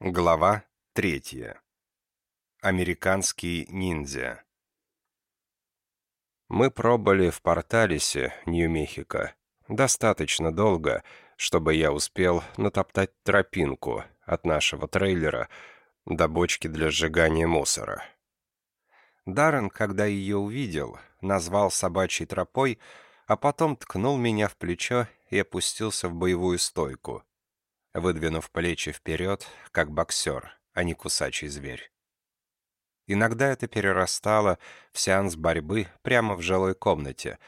Глава третья. Американский ниндзя. Мы пробыли в Порталисе, Нью-Мехико, достаточно долго, чтобы я успел натоптать тропинку от нашего трейлера до бочки для сжигания мусора. Даррен, когда ее увидел, назвал собачьей тропой, а потом ткнул меня в плечо и опустился в боевую стойку — выдвинув плечи вперед, как боксер, а не кусачий зверь. Иногда это перерастало в сеанс борьбы прямо в жилой комнате,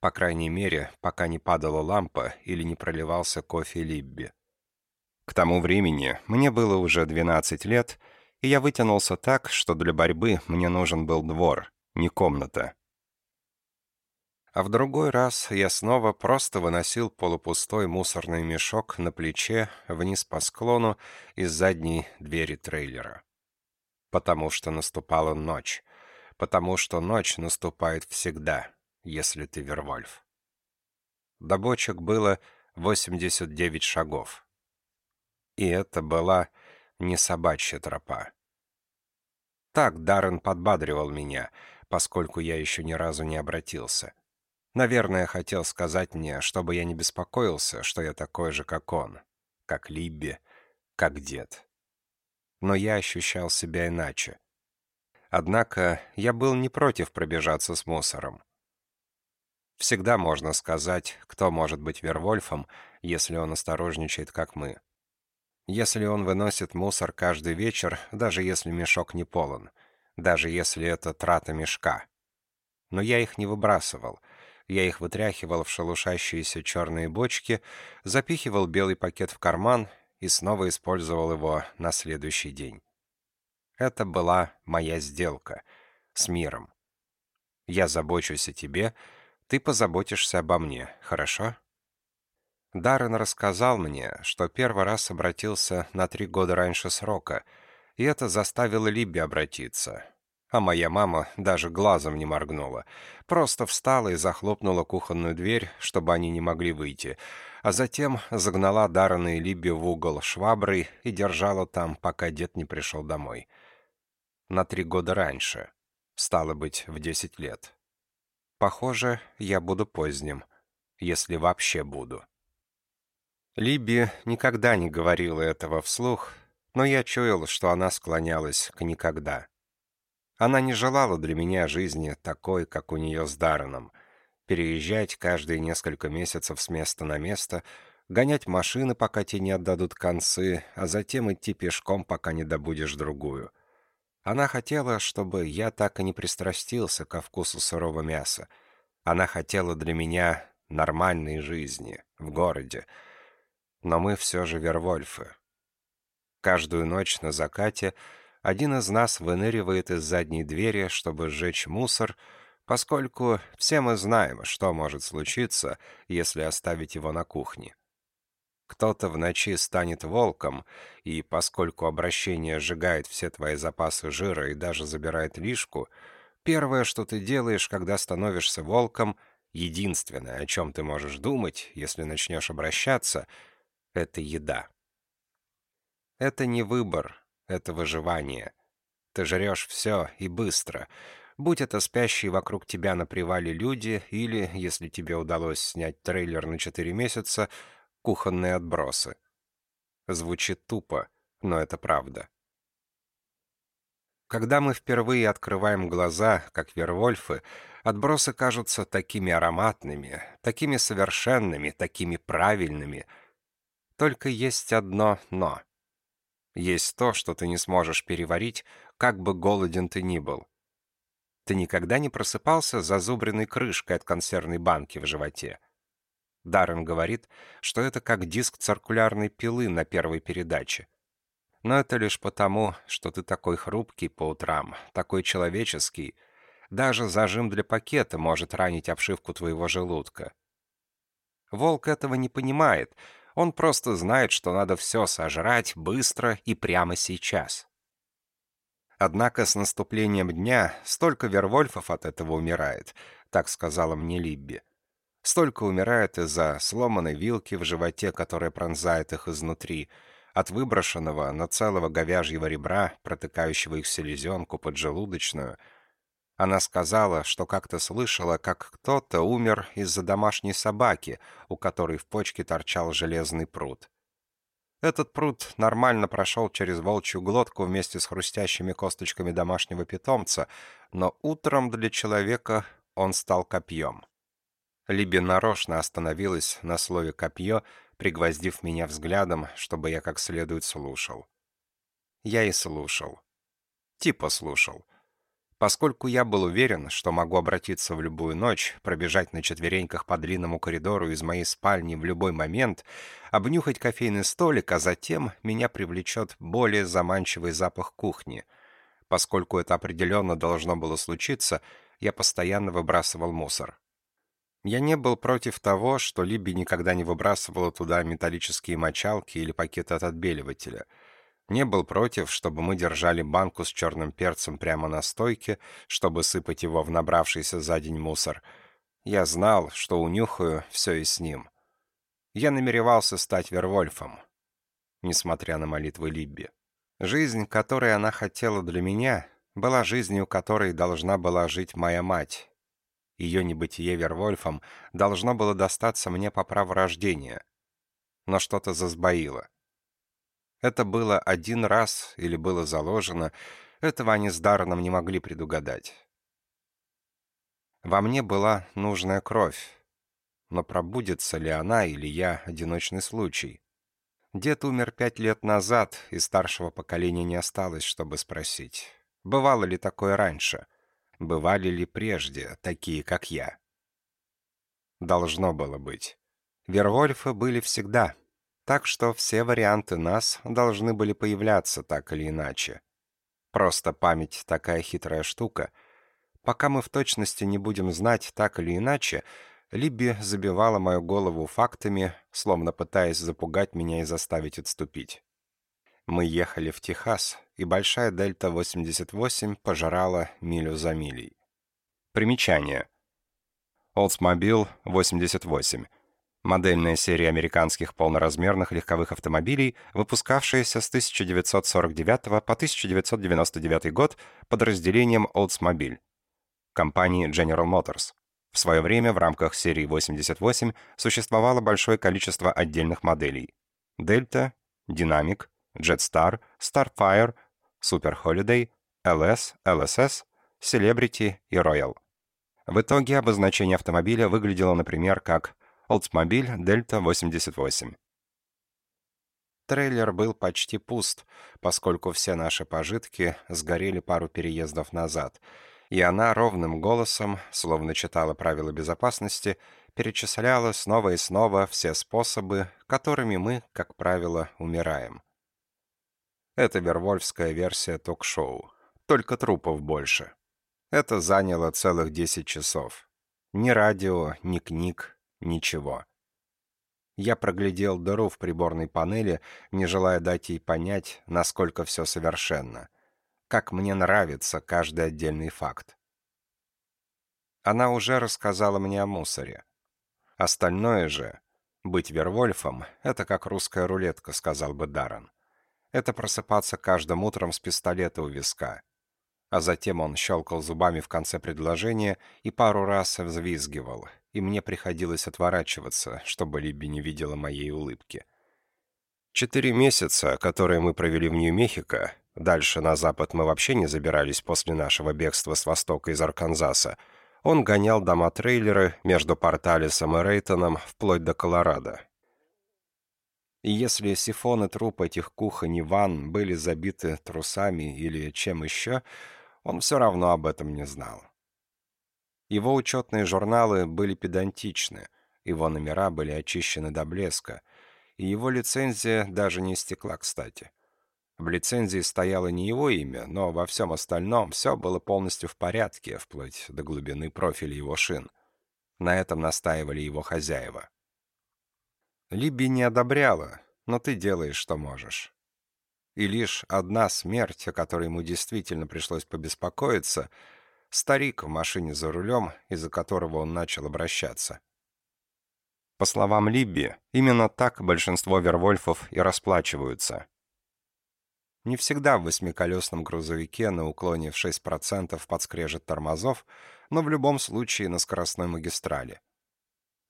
по крайней мере, пока не падала лампа или не проливался кофе Либби. К тому времени мне было уже 12 лет, и я вытянулся так, что для борьбы мне нужен был двор, не комната. А в другой раз я снова просто выносил полупустой мусорный мешок на плече вниз по склону из задней двери трейлера. Потому что наступала ночь. Потому что ночь наступает всегда, если ты Вервольф. До бочек было 89 шагов. И это была не собачья тропа. Так Даррен подбадривал меня, поскольку я еще ни разу не обратился. Наверное, хотел сказать мне, чтобы я не беспокоился, что я такой же, как он, как Либби, как дед. Но я ощущал себя иначе. Однако я был не против пробежаться с мусором. Всегда можно сказать, кто может быть Вервольфом, если он осторожничает, как мы. Если он выносит мусор каждый вечер, даже если мешок не полон, даже если это трата мешка. Но я их не выбрасывал — я их вытряхивал в шелушащиеся черные бочки, запихивал белый пакет в карман и снова использовал его на следующий день. Это была моя сделка с миром. Я забочусь о тебе, ты позаботишься обо мне, хорошо? Даррен рассказал мне, что первый раз обратился на три года раньше срока, и это заставило Либби обратиться. А моя мама даже глазом не моргнула. Просто встала и захлопнула кухонную дверь, чтобы они не могли выйти. А затем загнала Даррена и Либби в угол шваброй и держала там, пока дед не пришел домой. На три года раньше. Стало быть, в десять лет. Похоже, я буду поздним. Если вообще буду. Либби никогда не говорила этого вслух, но я чуял, что она склонялась к «никогда». Она не желала для меня жизни такой, как у нее с Дарреном. Переезжать каждые несколько месяцев с места на место, гонять машины, пока те не отдадут концы, а затем идти пешком, пока не добудешь другую. Она хотела, чтобы я так и не пристрастился ко вкусу сырого мяса. Она хотела для меня нормальной жизни, в городе. Но мы все же Вервольфы. Каждую ночь на закате — один из нас выныривает из задней двери, чтобы сжечь мусор, поскольку все мы знаем, что может случиться, если оставить его на кухне. Кто-то в ночи станет волком, и поскольку обращение сжигает все твои запасы жира и даже забирает лишку, первое, что ты делаешь, когда становишься волком, единственное, о чем ты можешь думать, если начнешь обращаться, это еда. Это не выбор, это выживание. Ты жрешь все и быстро. Будь это спящие вокруг тебя на привале люди или, если тебе удалось снять трейлер на 4 месяца, кухонные отбросы. Звучит тупо, но это правда. Когда мы впервые открываем глаза, как вервольфы, отбросы кажутся такими ароматными, такими совершенными, такими правильными. Только есть одно «но». Есть то, что ты не сможешь переварить, как бы голоден ты ни был. Ты никогда не просыпался с зазубренной крышкой от консервной банки в животе. Даррен говорит, что это как диск циркулярной пилы на первой передаче. Но это лишь потому, что ты такой хрупкий по утрам, такой человеческий. Даже зажим для пакета может ранить обшивку твоего желудка. Волк этого не понимает — он просто знает, что надо все сожрать быстро и прямо сейчас. Однако с наступлением дня столько вервольфов от этого умирает, так сказала мне Либби. Столько умирает из-за сломанной вилки в животе, которая пронзает их изнутри, от выброшенного на целого говяжьего ребра, протыкающего их селезенку поджелудочную. Она сказала, что как-то слышала, как кто-то умер из-за домашней собаки, у которой в почке торчал железный пруд. Этот пруд нормально прошел через волчью глотку вместе с хрустящими косточками домашнего питомца, но утром для человека он стал копьем. Либи нарочно остановилась на слове «копье», пригвоздив меня взглядом, чтобы я как следует слушал. Я и слушал. Типа слушал. Поскольку я был уверен, что могу обратиться в любую ночь, пробежать на четвереньках по длинному коридору из моей спальни в любой момент, обнюхать кофейный столик, а затем меня привлечет более заманчивый запах кухни. Поскольку это определенно должно было случиться, я постоянно выбрасывал мусор. Я не был против того, что Либи никогда не выбрасывала туда металлические мочалки или пакеты от отбеливателя. Не был против, чтобы мы держали банку с черным перцем прямо на стойке, чтобы сыпать его в набравшийся за день мусор. Я знал, что унюхаю все и с ним. Я намеревался стать Вервольфом, несмотря на молитвы Либби. Жизнь, которой она хотела для меня, была жизнью, которой должна была жить моя мать, ее небытие Вервольфом должно было достаться мне по праву рождения. Но что-то засбоило. Это было один раз или было заложено, этого они с Дарреном не могли предугадать. Во мне была нужная кровь, но пробудется ли она или я одиночный случай? Дед умер пять лет назад, и старшего поколения не осталось, чтобы спросить, бывало ли такое раньше — Бывали ли прежде такие, как я? Должно было быть. Вервольфы были всегда, так что все варианты нас должны были появляться так или иначе. Просто память такая хитрая штука. Пока мы в точности не будем знать так или иначе, Либби забивала мою голову фактами, словно пытаясь запугать меня и заставить отступить. Мы ехали в Техас, и большая Дельта-88 пожирала милю за милей. Примечание. Oldsmobile 88. Модельная серия американских полноразмерных легковых автомобилей, выпускавшаяся с 1949 по 1999 год подразделением Oldsmobile, компании General Motors. В свое время в рамках серии 88 существовало большое количество отдельных моделей. Дельта, Динамик, Jetstar, Starfire, Super Holiday, LS, LSS, Celebrity и Royal. В итоге обозначение автомобиля выглядело, например, как Oldsmobile Delta 88. Трейлер был почти пуст, поскольку все наши пожитки сгорели пару переездов назад, и она ровным голосом, словно читала правила безопасности, перечисляла снова и снова все способы, которыми мы, как правило, умираем. Это вервольфская версия ток-шоу. Только трупов больше. Это заняло целых 10 часов. Ни радио, ни книг, ничего. Я проглядел дыру в приборной панели, не желая дать ей понять, насколько все совершенно. Как мне нравится каждый отдельный факт. Она уже рассказала мне о мусоре. Остальное же, быть Вервольфом, это как русская рулетка, сказал бы Даррен это просыпаться каждым утром с пистолета у виска. А затем он щелкал зубами в конце предложения и пару раз взвизгивал, и мне приходилось отворачиваться, чтобы Либби не видела моей улыбки. Четыре месяца, которые мы провели в Нью-Мехико, дальше на запад мы вообще не забирались после нашего бегства с востока из Арканзаса, он гонял дома-трейлеры между Порталисом и Рейтоном вплоть до Колорадо, и если сифоны труп этих кухонь и ванн были забиты трусами или чем еще, он все равно об этом не знал. Его учетные журналы были педантичны, его номера были очищены до блеска, и его лицензия даже не истекла, кстати. В лицензии стояло не его имя, но во всем остальном все было полностью в порядке, вплоть до глубины профиля его шин. На этом настаивали его хозяева. Либби не одобряла, но ты делаешь, что можешь. И лишь одна смерть, о которой ему действительно пришлось побеспокоиться, старик в машине за рулем, из-за которого он начал обращаться. По словам Либби, именно так большинство вервольфов и расплачиваются. Не всегда в восьмиколесном грузовике на уклоне в 6% подскрежет тормозов, но в любом случае на скоростной магистрали.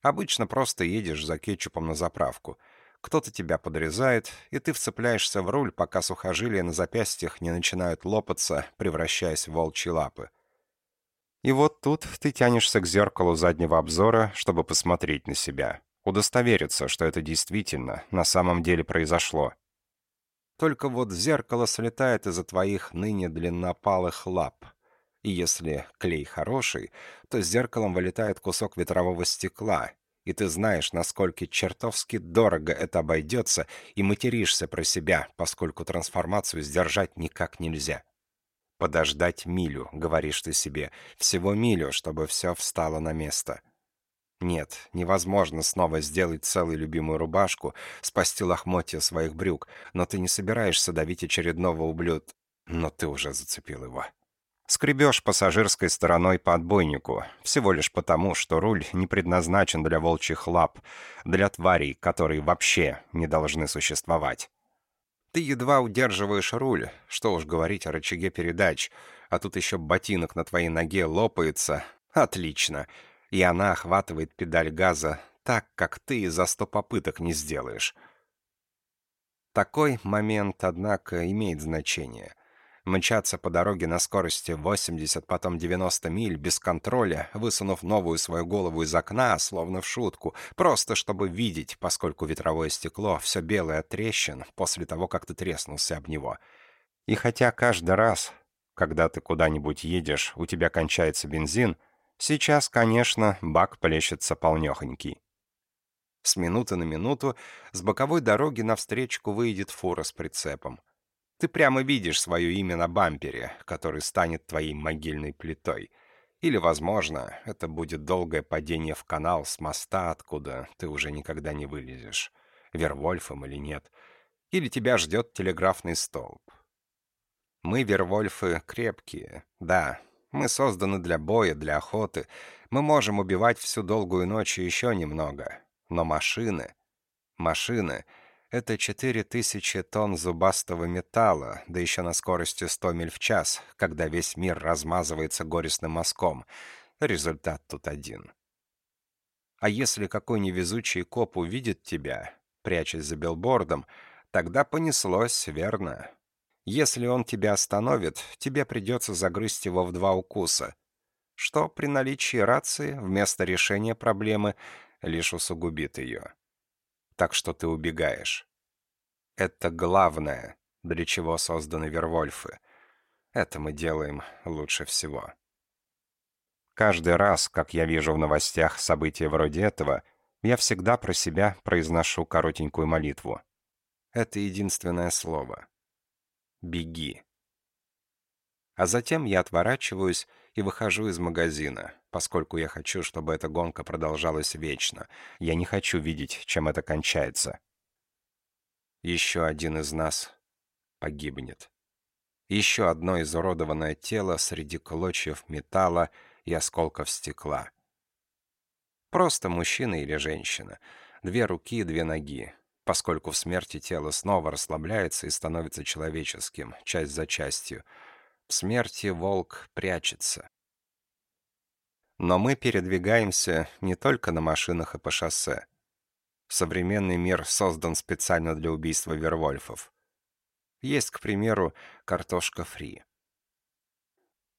Обычно просто едешь за кетчупом на заправку. Кто-то тебя подрезает, и ты вцепляешься в руль, пока сухожилия на запястьях не начинают лопаться, превращаясь в волчьи лапы. И вот тут ты тянешься к зеркалу заднего обзора, чтобы посмотреть на себя, удостовериться, что это действительно на самом деле произошло. Только вот зеркало слетает из-за твоих ныне длиннопалых лап. И если клей хороший, то с зеркалом вылетает кусок ветрового стекла, и ты знаешь, насколько чертовски дорого это обойдется, и материшься про себя, поскольку трансформацию сдержать никак нельзя. «Подождать милю», — говоришь ты себе, — «всего милю, чтобы все встало на место». Нет, невозможно снова сделать целую любимую рубашку, спасти лохмотья своих брюк, но ты не собираешься давить очередного ублюд... Но ты уже зацепил его. Скребешь пассажирской стороной по отбойнику, всего лишь потому, что руль не предназначен для волчьих лап, для тварей, которые вообще не должны существовать. Ты едва удерживаешь руль, что уж говорить о рычаге передач, а тут еще ботинок на твоей ноге лопается. Отлично и она охватывает педаль газа так, как ты за сто попыток не сделаешь. Такой момент, однако, имеет значение. Мчаться по дороге на скорости 80, потом 90 миль, без контроля, высунув новую свою голову из окна, словно в шутку, просто чтобы видеть, поскольку ветровое стекло все белое от трещин после того, как ты треснулся об него. И хотя каждый раз, когда ты куда-нибудь едешь, у тебя кончается бензин — Сейчас, конечно, бак плещется полнехонький. С минуты на минуту с боковой дороги навстречку выйдет фура с прицепом. Ты прямо видишь свое имя на бампере, который станет твоей могильной плитой. Или, возможно, это будет долгое падение в канал с моста, откуда ты уже никогда не вылезешь, Вервольфом или нет. Или тебя ждет телеграфный столб. Мы, Вервольфы, крепкие, да, мы созданы для боя, для охоты. Мы можем убивать всю долгую ночь и еще немного. Но машины... Машины — это 4000 тонн зубастого металла, да еще на скорости 100 миль в час, когда весь мир размазывается горестным мазком. Результат тут один. А если какой невезучий коп увидит тебя, прячась за билбордом, тогда понеслось, верно? Если он тебя остановит, тебе придется загрызть его в два укуса, что при наличии рации вместо решения проблемы лишь усугубит ее. Так что ты убегаешь. Это главное, для чего созданы Вервольфы. Это мы делаем лучше всего. Каждый раз, как я вижу в новостях события вроде этого, я всегда про себя произношу коротенькую молитву. Это единственное слово. «Беги». А затем я отворачиваюсь и выхожу из магазина, поскольку я хочу, чтобы эта гонка продолжалась вечно. Я не хочу видеть, чем это кончается. Еще один из нас погибнет. Еще одно изуродованное тело среди клочьев металла и осколков стекла. Просто мужчина или женщина. Две руки и две ноги поскольку в смерти тело снова расслабляется и становится человеческим, часть за частью. В смерти волк прячется. Но мы передвигаемся не только на машинах и по шоссе. Современный мир создан специально для убийства вервольфов. Есть, к примеру, картошка фри.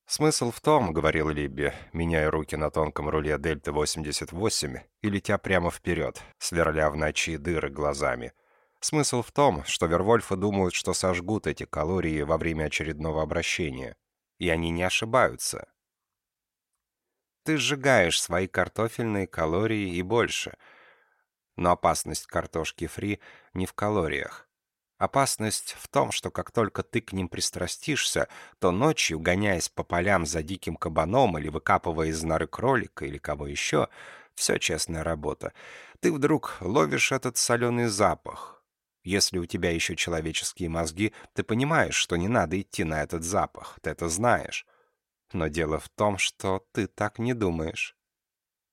«Смысл в том, — говорил Либби, меняя руки на тонком руле Дельта-88 и летя прямо вперед, сверля в ночи дыры глазами. Смысл в том, что Вервольфы думают, что сожгут эти калории во время очередного обращения. И они не ошибаются. Ты сжигаешь свои картофельные калории и больше. Но опасность картошки фри не в калориях. Опасность в том, что как только ты к ним пристрастишься, то ночью, гоняясь по полям за диким кабаном или выкапывая из норы кролика или кого еще, все честная работа, ты вдруг ловишь этот соленый запах. Если у тебя еще человеческие мозги, ты понимаешь, что не надо идти на этот запах, ты это знаешь. Но дело в том, что ты так не думаешь.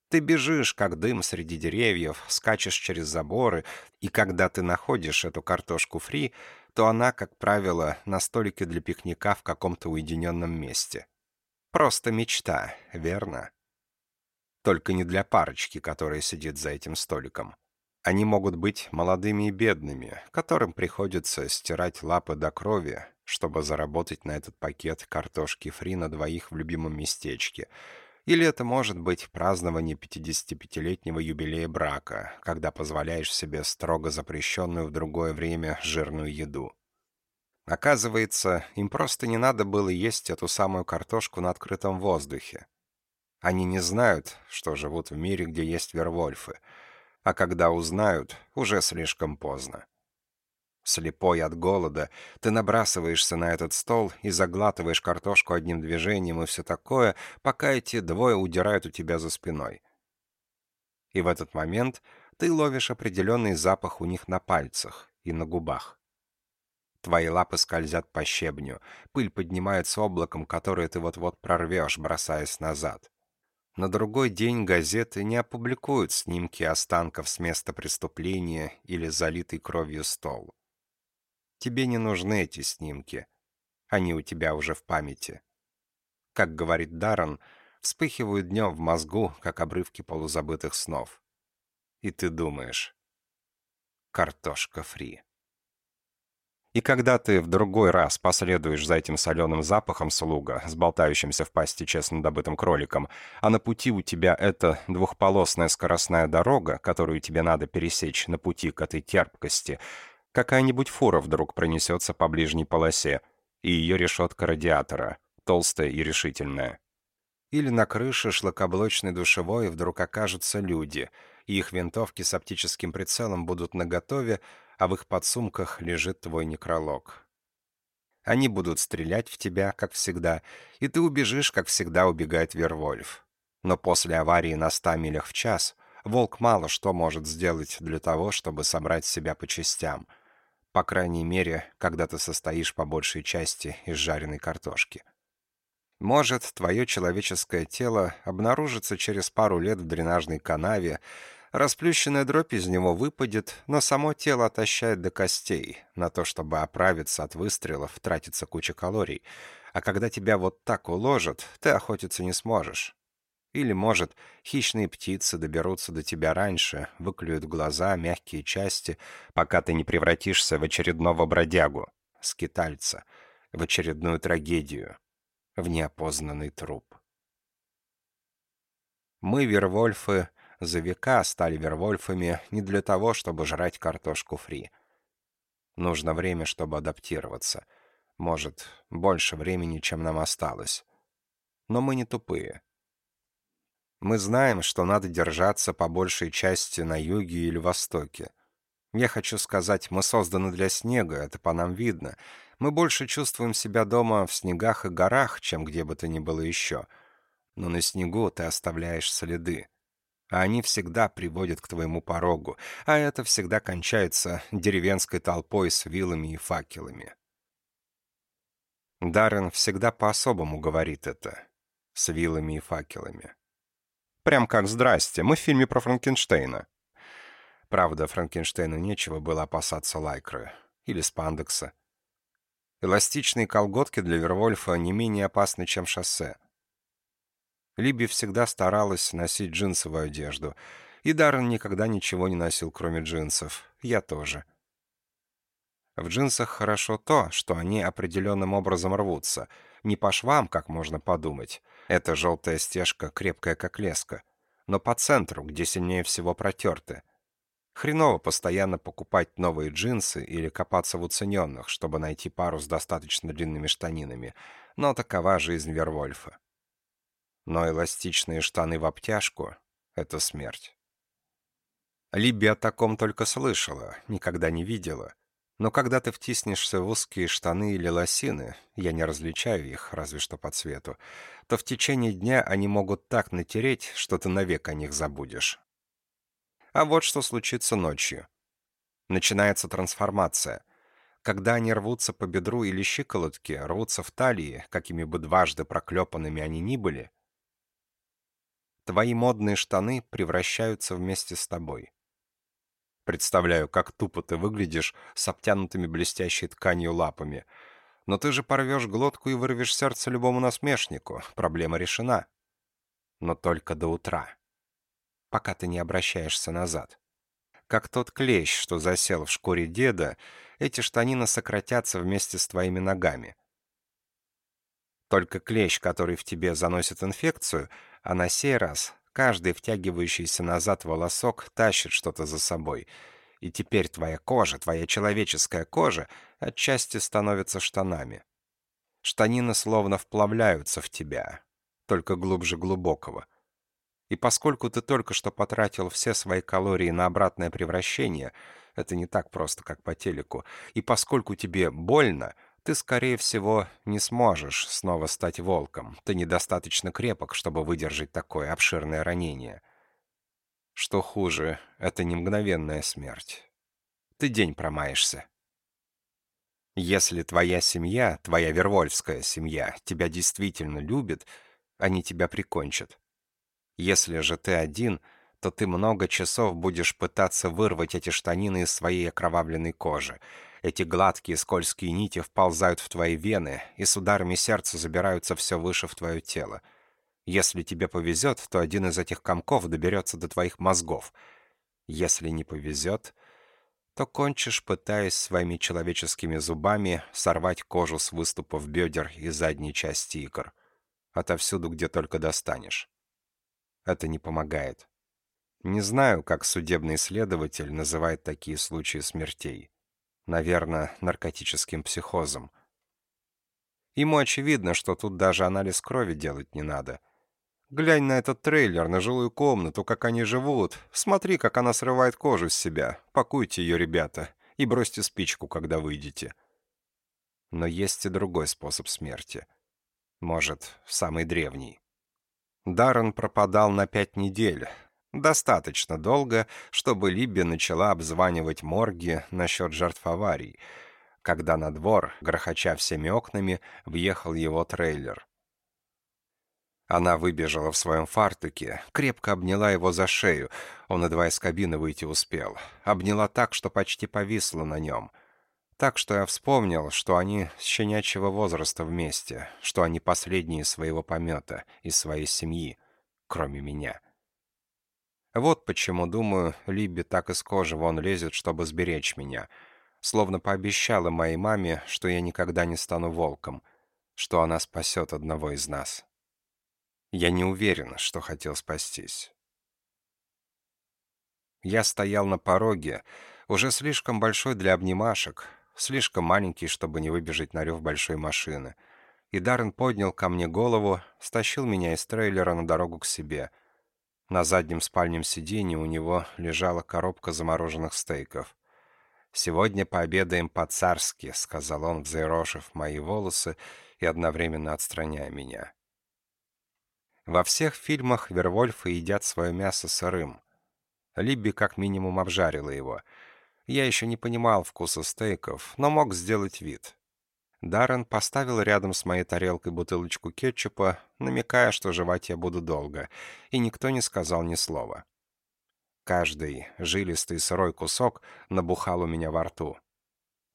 Ты бежишь, как дым среди деревьев, скачешь через заборы, и когда ты находишь эту картошку фри, то она, как правило, на столике для пикника в каком-то уединенном месте. Просто мечта, верно? Только не для парочки, которая сидит за этим столиком. Они могут быть молодыми и бедными, которым приходится стирать лапы до крови, чтобы заработать на этот пакет картошки фри на двоих в любимом местечке. Или это может быть празднование 55-летнего юбилея брака, когда позволяешь себе строго запрещенную в другое время жирную еду. Оказывается, им просто не надо было есть эту самую картошку на открытом воздухе. Они не знают, что живут в мире, где есть вервольфы, а когда узнают, уже слишком поздно. Слепой от голода, ты набрасываешься на этот стол и заглатываешь картошку одним движением и все такое, пока эти двое удирают у тебя за спиной. И в этот момент ты ловишь определенный запах у них на пальцах и на губах. Твои лапы скользят по щебню, пыль поднимается облаком, которое ты вот-вот прорвешь, бросаясь назад. На другой день газеты не опубликуют снимки останков с места преступления или залитый кровью стол. Тебе не нужны эти снимки. Они у тебя уже в памяти. Как говорит Даррен, вспыхивают днем в мозгу, как обрывки полузабытых снов. И ты думаешь, картошка фри. И когда ты в другой раз последуешь за этим соленым запахом слуга, с болтающимся в пасти честно добытым кроликом, а на пути у тебя эта двухполосная скоростная дорога, которую тебе надо пересечь на пути к этой терпкости, какая-нибудь фура вдруг пронесется по ближней полосе, и ее решетка радиатора, толстая и решительная. Или на крыше шлакоблочной душевой вдруг окажутся люди, и их винтовки с оптическим прицелом будут наготове, а в их подсумках лежит твой некролог. Они будут стрелять в тебя, как всегда, и ты убежишь, как всегда убегает Вервольф. Но после аварии на ста милях в час волк мало что может сделать для того, чтобы собрать себя по частям. По крайней мере, когда ты состоишь по большей части из жареной картошки. Может, твое человеческое тело обнаружится через пару лет в дренажной канаве, Расплющенная дробь из него выпадет, но само тело отощает до костей. На то, чтобы оправиться от выстрелов, тратится куча калорий. А когда тебя вот так уложат, ты охотиться не сможешь. Или, может, хищные птицы доберутся до тебя раньше, выклюют глаза, мягкие части, пока ты не превратишься в очередного бродягу, скитальца, в очередную трагедию, в неопознанный труп. Мы, Вервольфы, за века стали вервольфами не для того, чтобы жрать картошку фри. Нужно время, чтобы адаптироваться. Может, больше времени, чем нам осталось. Но мы не тупые. Мы знаем, что надо держаться по большей части на юге или востоке. Я хочу сказать, мы созданы для снега, это по нам видно. Мы больше чувствуем себя дома в снегах и горах, чем где бы то ни было еще. Но на снегу ты оставляешь следы а они всегда приводят к твоему порогу, а это всегда кончается деревенской толпой с вилами и факелами. Даррен всегда по-особому говорит это, с вилами и факелами. Прям как «Здрасте, мы в фильме про Франкенштейна». Правда, Франкенштейну нечего было опасаться лайкры или спандекса. Эластичные колготки для Вервольфа не менее опасны, чем шоссе — Либи всегда старалась носить джинсовую одежду. И Даррен никогда ничего не носил, кроме джинсов. Я тоже. В джинсах хорошо то, что они определенным образом рвутся. Не по швам, как можно подумать. Эта желтая стежка крепкая, как леска. Но по центру, где сильнее всего протерты. Хреново постоянно покупать новые джинсы или копаться в уцененных, чтобы найти пару с достаточно длинными штанинами. Но такова жизнь Вервольфа но эластичные штаны в обтяжку — это смерть. Либби о таком только слышала, никогда не видела. Но когда ты втиснешься в узкие штаны или лосины, я не различаю их, разве что по цвету, то в течение дня они могут так натереть, что ты навек о них забудешь. А вот что случится ночью. Начинается трансформация. Когда они рвутся по бедру или щиколотке, рвутся в талии, какими бы дважды проклепанными они ни были, твои модные штаны превращаются вместе с тобой. Представляю, как тупо ты выглядишь с обтянутыми блестящей тканью лапами. Но ты же порвешь глотку и вырвешь сердце любому насмешнику. Проблема решена. Но только до утра. Пока ты не обращаешься назад. Как тот клещ, что засел в шкуре деда, эти штанины сократятся вместе с твоими ногами. Только клещ, который в тебе заносит инфекцию, а на сей раз каждый втягивающийся назад волосок тащит что-то за собой. И теперь твоя кожа, твоя человеческая кожа, отчасти становится штанами. Штанины словно вплавляются в тебя, только глубже глубокого. И поскольку ты только что потратил все свои калории на обратное превращение, это не так просто, как по телеку, и поскольку тебе больно — ты, скорее всего, не сможешь снова стать волком. Ты недостаточно крепок, чтобы выдержать такое обширное ранение. Что хуже, это не мгновенная смерть. Ты день промаешься. Если твоя семья, твоя вервольфская семья, тебя действительно любит, они тебя прикончат. Если же ты один, то ты много часов будешь пытаться вырвать эти штанины из своей окровавленной кожи — эти гладкие скользкие нити вползают в твои вены и с ударами сердца забираются все выше в твое тело. Если тебе повезет, то один из этих комков доберется до твоих мозгов. Если не повезет, то кончишь, пытаясь своими человеческими зубами сорвать кожу с выступов бедер и задней части икр. Отовсюду, где только достанешь. Это не помогает. Не знаю, как судебный следователь называет такие случаи смертей наверное, наркотическим психозом. Ему очевидно, что тут даже анализ крови делать не надо. Глянь на этот трейлер, на жилую комнату, как они живут. Смотри, как она срывает кожу с себя. Пакуйте ее, ребята, и бросьте спичку, когда выйдете. Но есть и другой способ смерти. Может, самый древний. Даррен пропадал на пять недель, Достаточно долго, чтобы Либби начала обзванивать морги насчет жертв аварий, когда на двор, грохоча всеми окнами, въехал его трейлер. Она выбежала в своем фартуке, крепко обняла его за шею, он едва из кабины выйти успел, обняла так, что почти повисла на нем. Так что я вспомнил, что они с щенячьего возраста вместе, что они последние своего помета, из своей семьи, кроме меня. Вот почему, думаю, Либби так из кожи вон лезет, чтобы сберечь меня. Словно пообещала моей маме, что я никогда не стану волком, что она спасет одного из нас. Я не уверен, что хотел спастись. Я стоял на пороге, уже слишком большой для обнимашек, слишком маленький, чтобы не выбежать на рев большой машины. И Даррен поднял ко мне голову, стащил меня из трейлера на дорогу к себе — на заднем спальнем сиденье у него лежала коробка замороженных стейков. «Сегодня пообедаем по-царски», — сказал он, взъерошив мои волосы и одновременно отстраняя меня. Во всех фильмах Вервольфы едят свое мясо сырым. Либби как минимум обжарила его. Я еще не понимал вкуса стейков, но мог сделать вид. Даррен поставил рядом с моей тарелкой бутылочку кетчупа, намекая, что жевать я буду долго, и никто не сказал ни слова. Каждый жилистый сырой кусок набухал у меня во рту.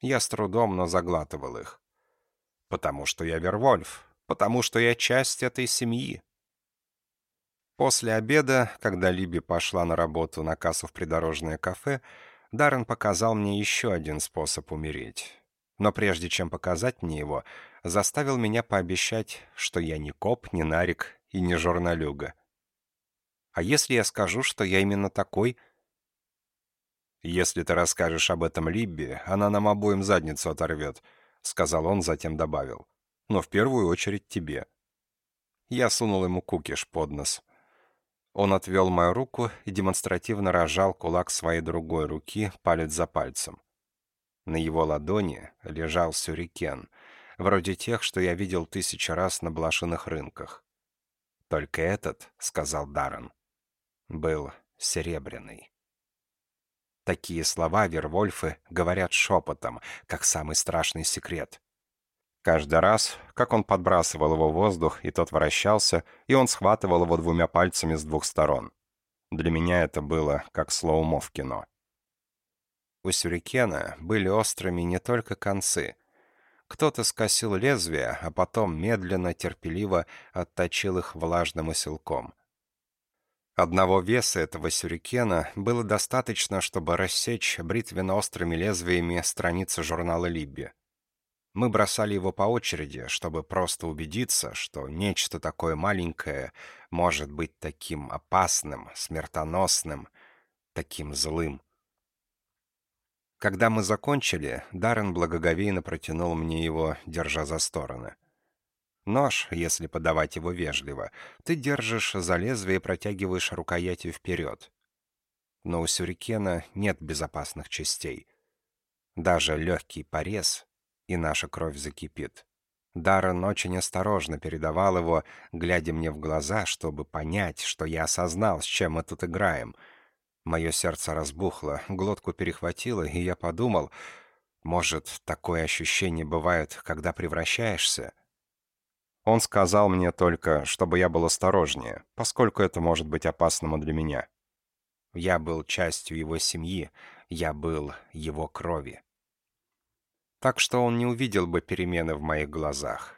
Я с трудом, но заглатывал их. Потому что я Вервольф, потому что я часть этой семьи. После обеда, когда Либи пошла на работу на кассу в придорожное кафе, Даррен показал мне еще один способ умереть но прежде чем показать мне его, заставил меня пообещать, что я не коп, не нарик и не журналюга. А если я скажу, что я именно такой? Если ты расскажешь об этом Либби, она нам обоим задницу оторвет, сказал он, затем добавил. Но в первую очередь тебе. Я сунул ему кукиш под нос. Он отвел мою руку и демонстративно рожал кулак своей другой руки, палец за пальцем. На его ладони лежал сюрикен, вроде тех, что я видел тысячи раз на блошиных рынках. «Только этот, — сказал Даррен, — был серебряный». Такие слова Вервольфы говорят шепотом, как самый страшный секрет. Каждый раз, как он подбрасывал его в воздух, и тот вращался, и он схватывал его двумя пальцами с двух сторон. Для меня это было как слоумо в кино. У сюрикена были острыми не только концы. Кто-то скосил лезвие, а потом медленно, терпеливо отточил их влажным усилком. Одного веса этого сюрикена было достаточно, чтобы рассечь бритвенно-острыми лезвиями страницы журнала «Либби». Мы бросали его по очереди, чтобы просто убедиться, что нечто такое маленькое может быть таким опасным, смертоносным, таким злым. Когда мы закончили, Даррен благоговейно протянул мне его, держа за стороны. Нож, если подавать его вежливо, ты держишь за лезвие и протягиваешь рукоятью вперед. Но у сюрикена нет безопасных частей. Даже легкий порез, и наша кровь закипит. Даррен очень осторожно передавал его, глядя мне в глаза, чтобы понять, что я осознал, с чем мы тут играем — Мое сердце разбухло, глотку перехватило, и я подумал, может, такое ощущение бывает, когда превращаешься? Он сказал мне только, чтобы я был осторожнее, поскольку это может быть опасным для меня. Я был частью его семьи, я был его крови. Так что он не увидел бы перемены в моих глазах.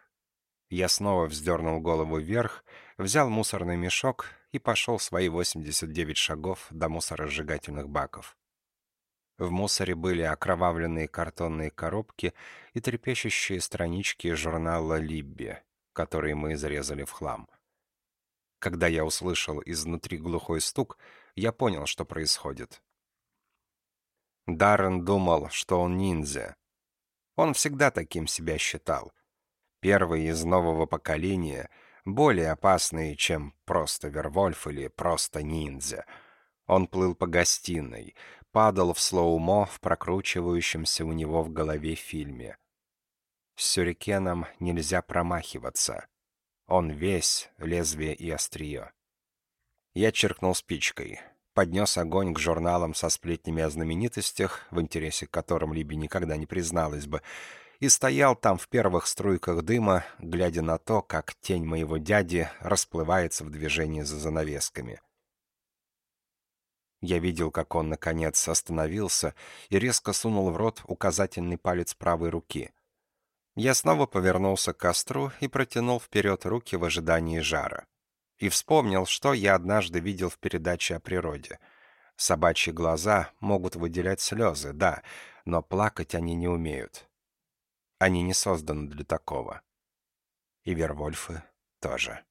Я снова вздернул голову вверх, взял мусорный мешок и пошел свои 89 шагов до мусоросжигательных баков. В мусоре были окровавленные картонные коробки и трепещущие странички журнала «Либби», которые мы изрезали в хлам. Когда я услышал изнутри глухой стук, я понял, что происходит. Даррен думал, что он ниндзя. Он всегда таким себя считал. Первый из нового поколения — более опасные, чем просто Вервольф или просто ниндзя. Он плыл по гостиной, падал в слоумо в прокручивающемся у него в голове фильме. С сюрикеном нельзя промахиваться. Он весь лезвие и острие. Я черкнул спичкой, поднес огонь к журналам со сплетнями о знаменитостях, в интересе к которым Либи никогда не призналась бы, и стоял там в первых струйках дыма, глядя на то, как тень моего дяди расплывается в движении за занавесками. Я видел, как он, наконец, остановился и резко сунул в рот указательный палец правой руки. Я снова повернулся к костру и протянул вперед руки в ожидании жара. И вспомнил, что я однажды видел в передаче о природе. Собачьи глаза могут выделять слезы, да, но плакать они не умеют. Они не созданы для такого. И Вервольфы тоже.